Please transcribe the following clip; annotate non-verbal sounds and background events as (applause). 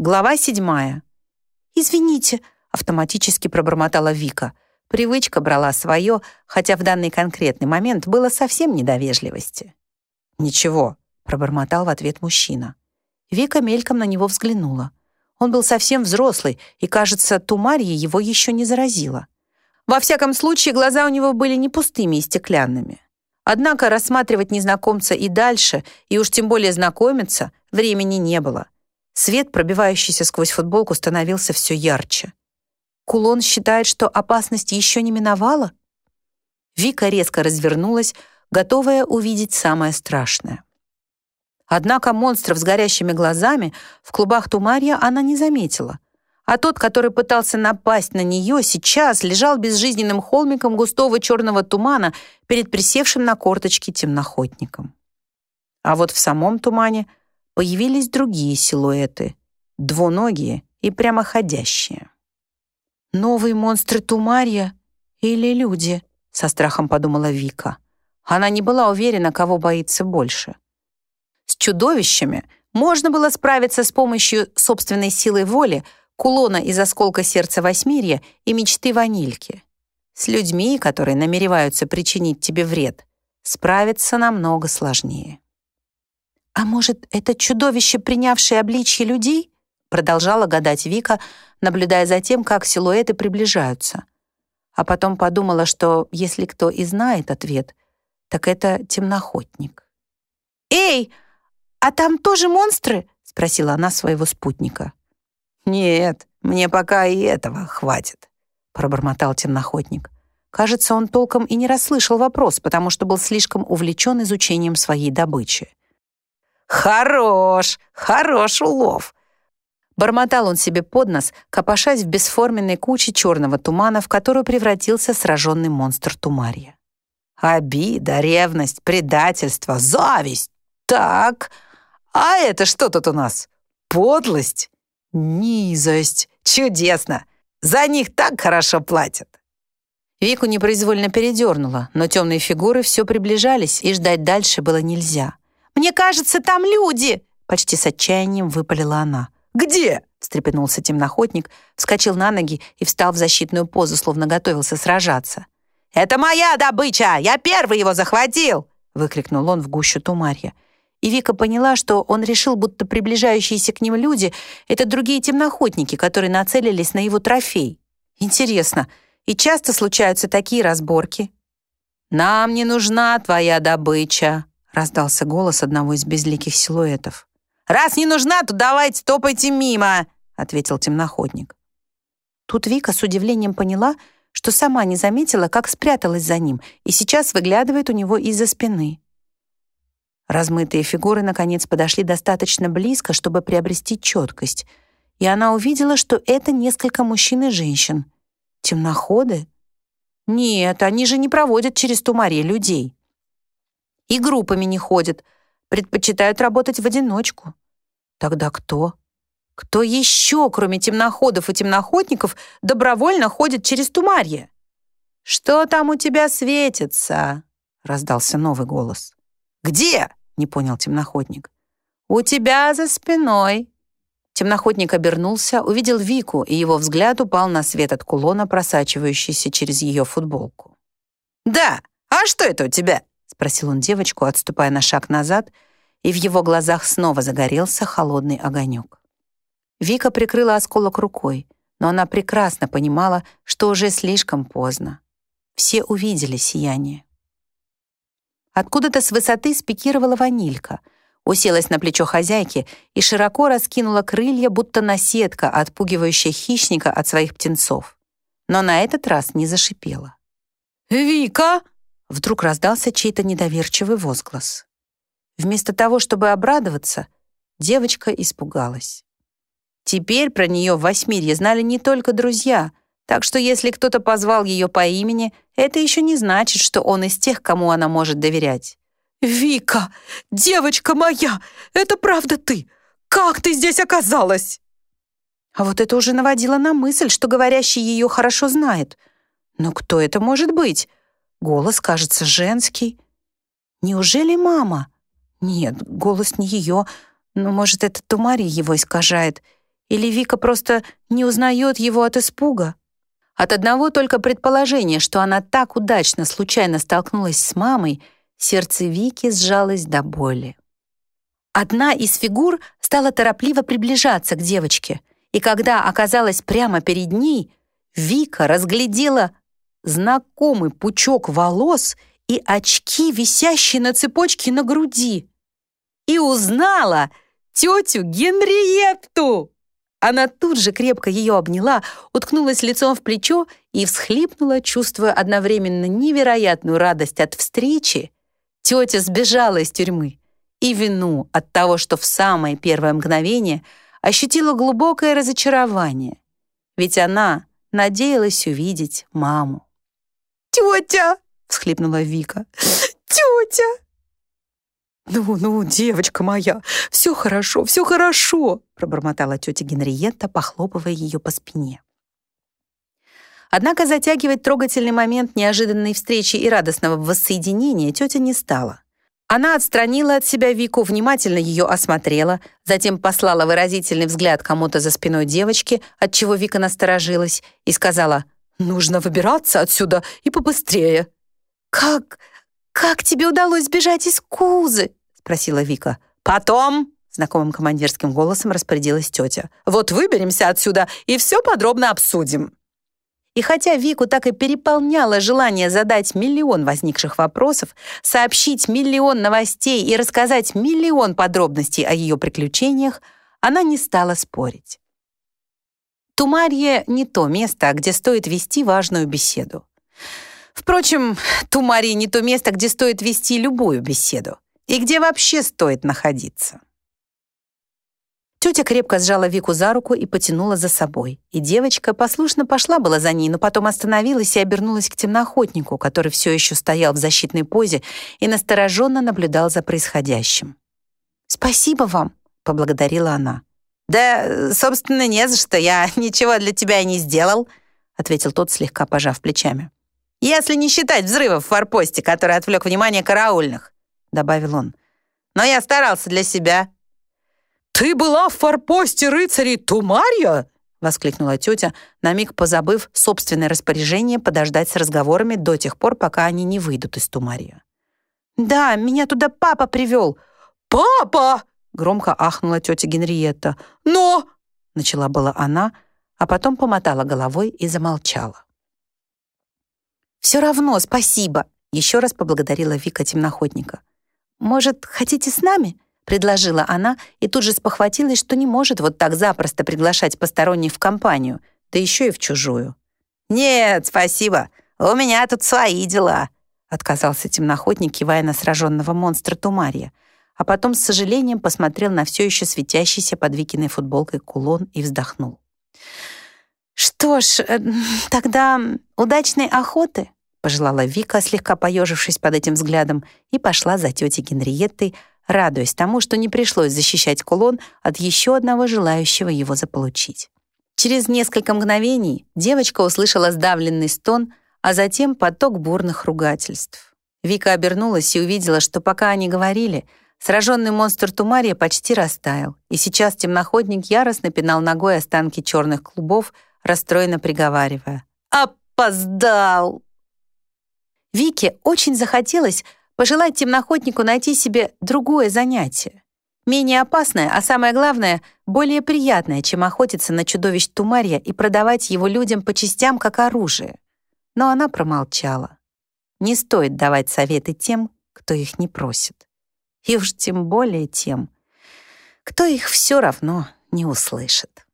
Глава седьмая. «Извините», — автоматически пробормотала Вика. Привычка брала свое, хотя в данный конкретный момент было совсем недовежливости. «Ничего», — пробормотал в ответ мужчина. Вика мельком на него взглянула. Он был совсем взрослый, и, кажется, тумарья его еще не заразила. Во всяком случае, глаза у него были не пустыми и стеклянными. Однако рассматривать незнакомца и дальше, и уж тем более знакомиться, времени не было — Свет, пробивающийся сквозь футболку, становился все ярче. Кулон считает, что опасность еще не миновала? Вика резко развернулась, готовая увидеть самое страшное. Однако монстров с горящими глазами в клубах Тумария она не заметила, а тот, который пытался напасть на нее, сейчас лежал безжизненным холмиком густого черного тумана перед присевшим на корточки темноходником. А вот в самом тумане появились другие силуэты, двуногие и прямоходящие. «Новые монстры Тумарья или люди?» — со страхом подумала Вика. Она не была уверена, кого боится больше. С чудовищами можно было справиться с помощью собственной силы воли, кулона из осколка сердца Восьмирья и мечты ванильки. С людьми, которые намереваются причинить тебе вред, справиться намного сложнее. «А может, это чудовище, принявшее обличье людей?» Продолжала гадать Вика, наблюдая за тем, как силуэты приближаются. А потом подумала, что если кто и знает ответ, так это темноходник. «Эй, а там тоже монстры?» — спросила она своего спутника. «Нет, мне пока и этого хватит», — пробормотал темноходник. Кажется, он толком и не расслышал вопрос, потому что был слишком увлечен изучением своей добычи. «Хорош, хорош улов!» Бормотал он себе под нос, копошась в бесформенной куче черного тумана, в которую превратился сраженный монстр Тумарья. «Обида, ревность, предательство, зависть! Так, а это что тут у нас? Подлость? Низость! Чудесно! За них так хорошо платят!» Вику непроизвольно передернула, но темные фигуры все приближались, и ждать дальше было нельзя. «Мне кажется, там люди!» Почти с отчаянием выпалила она. «Где?» — встрепенулся темноходник, вскочил на ноги и встал в защитную позу, словно готовился сражаться. «Это моя добыча! Я первый его захватил!» — выкрикнул он в гущу Тумарья. И Вика поняла, что он решил, будто приближающиеся к ним люди — это другие темноходники, которые нацелились на его трофей. Интересно, и часто случаются такие разборки? «Нам не нужна твоя добыча», раздался голос одного из безликих силуэтов. «Раз не нужна, то давайте топайте мимо!» ответил темноходник. Тут Вика с удивлением поняла, что сама не заметила, как спряталась за ним, и сейчас выглядывает у него из-за спины. Размытые фигуры, наконец, подошли достаточно близко, чтобы приобрести четкость, и она увидела, что это несколько мужчин и женщин. Темноходы? Нет, они же не проводят через Тумаре людей и группами не ходят, предпочитают работать в одиночку. Тогда кто? Кто еще, кроме темноходов и темноходников, добровольно ходит через Тумарье? «Что там у тебя светится?» — раздался новый голос. «Где?» — не понял темноходник. «У тебя за спиной». Темноходник обернулся, увидел Вику, и его взгляд упал на свет от кулона, просачивающийся через ее футболку. «Да, а что это у тебя?» — спросил он девочку, отступая на шаг назад, и в его глазах снова загорелся холодный огонек. Вика прикрыла осколок рукой, но она прекрасно понимала, что уже слишком поздно. Все увидели сияние. Откуда-то с высоты спикировала ванилька, уселась на плечо хозяйки и широко раскинула крылья, будто наседка, отпугивающая хищника от своих птенцов. Но на этот раз не зашипела. «Вика!» Вдруг раздался чей-то недоверчивый возглас. Вместо того, чтобы обрадоваться, девочка испугалась. Теперь про нее в Восьмирье знали не только друзья, так что если кто-то позвал ее по имени, это еще не значит, что он из тех, кому она может доверять. «Вика, девочка моя, это правда ты? Как ты здесь оказалась?» А вот это уже наводило на мысль, что говорящий ее хорошо знает. Но кто это может быть? Голос, кажется, женский. Неужели мама? Нет, голос не ее, но, может, это Тумари его искажает. Или Вика просто не узнает его от испуга? От одного только предположения, что она так удачно случайно столкнулась с мамой, сердце Вики сжалось до боли. Одна из фигур стала торопливо приближаться к девочке, и когда оказалась прямо перед ней, Вика разглядела знакомый пучок волос и очки, висящие на цепочке на груди. И узнала тетю Генриетту! Она тут же крепко ее обняла, уткнулась лицом в плечо и всхлипнула, чувствуя одновременно невероятную радость от встречи. Тетя сбежала из тюрьмы и вину от того, что в самое первое мгновение ощутила глубокое разочарование. Ведь она надеялась увидеть маму. «Тетя!» — всхлипнула Вика. «Тетя!» «Ну-ну, девочка моя, все хорошо, все хорошо!» пробормотала тетя Генриетта, похлопывая ее по спине. Однако затягивать трогательный момент неожиданной встречи и радостного воссоединения тетя не стала. Она отстранила от себя Вику, внимательно ее осмотрела, затем послала выразительный взгляд кому-то за спиной девочки, от чего Вика насторожилась, и сказала «Нужно выбираться отсюда и побыстрее». «Как... как тебе удалось сбежать из Кузы?» спросила Вика. «Потом!» знакомым командирским голосом распорядилась тетя. «Вот выберемся отсюда и все подробно обсудим». И хотя Вику так и переполняло желание задать миллион возникших вопросов, сообщить миллион новостей и рассказать миллион подробностей о ее приключениях, она не стала спорить. Тумарье — не то место, где стоит вести важную беседу. Впрочем, Тумарье — не то место, где стоит вести любую беседу и где вообще стоит находиться. Тетя крепко сжала Вику за руку и потянула за собой. И девочка послушно пошла была за ней, но потом остановилась и обернулась к темноохотнику, который все еще стоял в защитной позе и настороженно наблюдал за происходящим. «Спасибо вам», — поблагодарила она. «Да, собственно, не за что. Я (laughs) ничего для тебя и не сделал», — ответил тот, слегка пожав плечами. «Если не считать взрывов в форпосте, который отвлек внимание караульных», — добавил он. «Но я старался для себя». «Ты была в форпосте рыцарей Тумарья?» — воскликнула тетя, на миг позабыв собственное распоряжение подождать с разговорами до тех пор, пока они не выйдут из Тумарья. «Да, меня туда папа привел». «Папа!» — громко ахнула тетя Генриетта. «Но...» — начала была она, а потом помотала головой и замолчала. «Все равно спасибо», — еще раз поблагодарила Вика темноходника. «Может, хотите с нами?» предложила она и тут же спохватилась, что не может вот так запросто приглашать посторонних в компанию, да еще и в чужую. «Нет, спасибо, у меня тут свои дела», отказался темноходник, кивая на сраженного монстра Тумария, а потом с сожалением посмотрел на все еще светящийся под Викиной футболкой кулон и вздохнул. «Что ж, э, тогда удачной охоты», пожелала Вика, слегка поежившись под этим взглядом, и пошла за тетей Генриеттой, радуясь тому, что не пришлось защищать кулон от еще одного желающего его заполучить. Через несколько мгновений девочка услышала сдавленный стон, а затем поток бурных ругательств. Вика обернулась и увидела, что пока они говорили, сраженный монстр Тумария почти растаял, и сейчас темноходник яростно пинал ногой останки черных клубов, расстроенно приговаривая. «Опоздал!» Вике очень захотелось, пожелать темноходнику найти себе другое занятие. Менее опасное, а самое главное, более приятное, чем охотиться на чудовищ Тумарья и продавать его людям по частям как оружие. Но она промолчала. Не стоит давать советы тем, кто их не просит. И уж тем более тем, кто их все равно не услышит.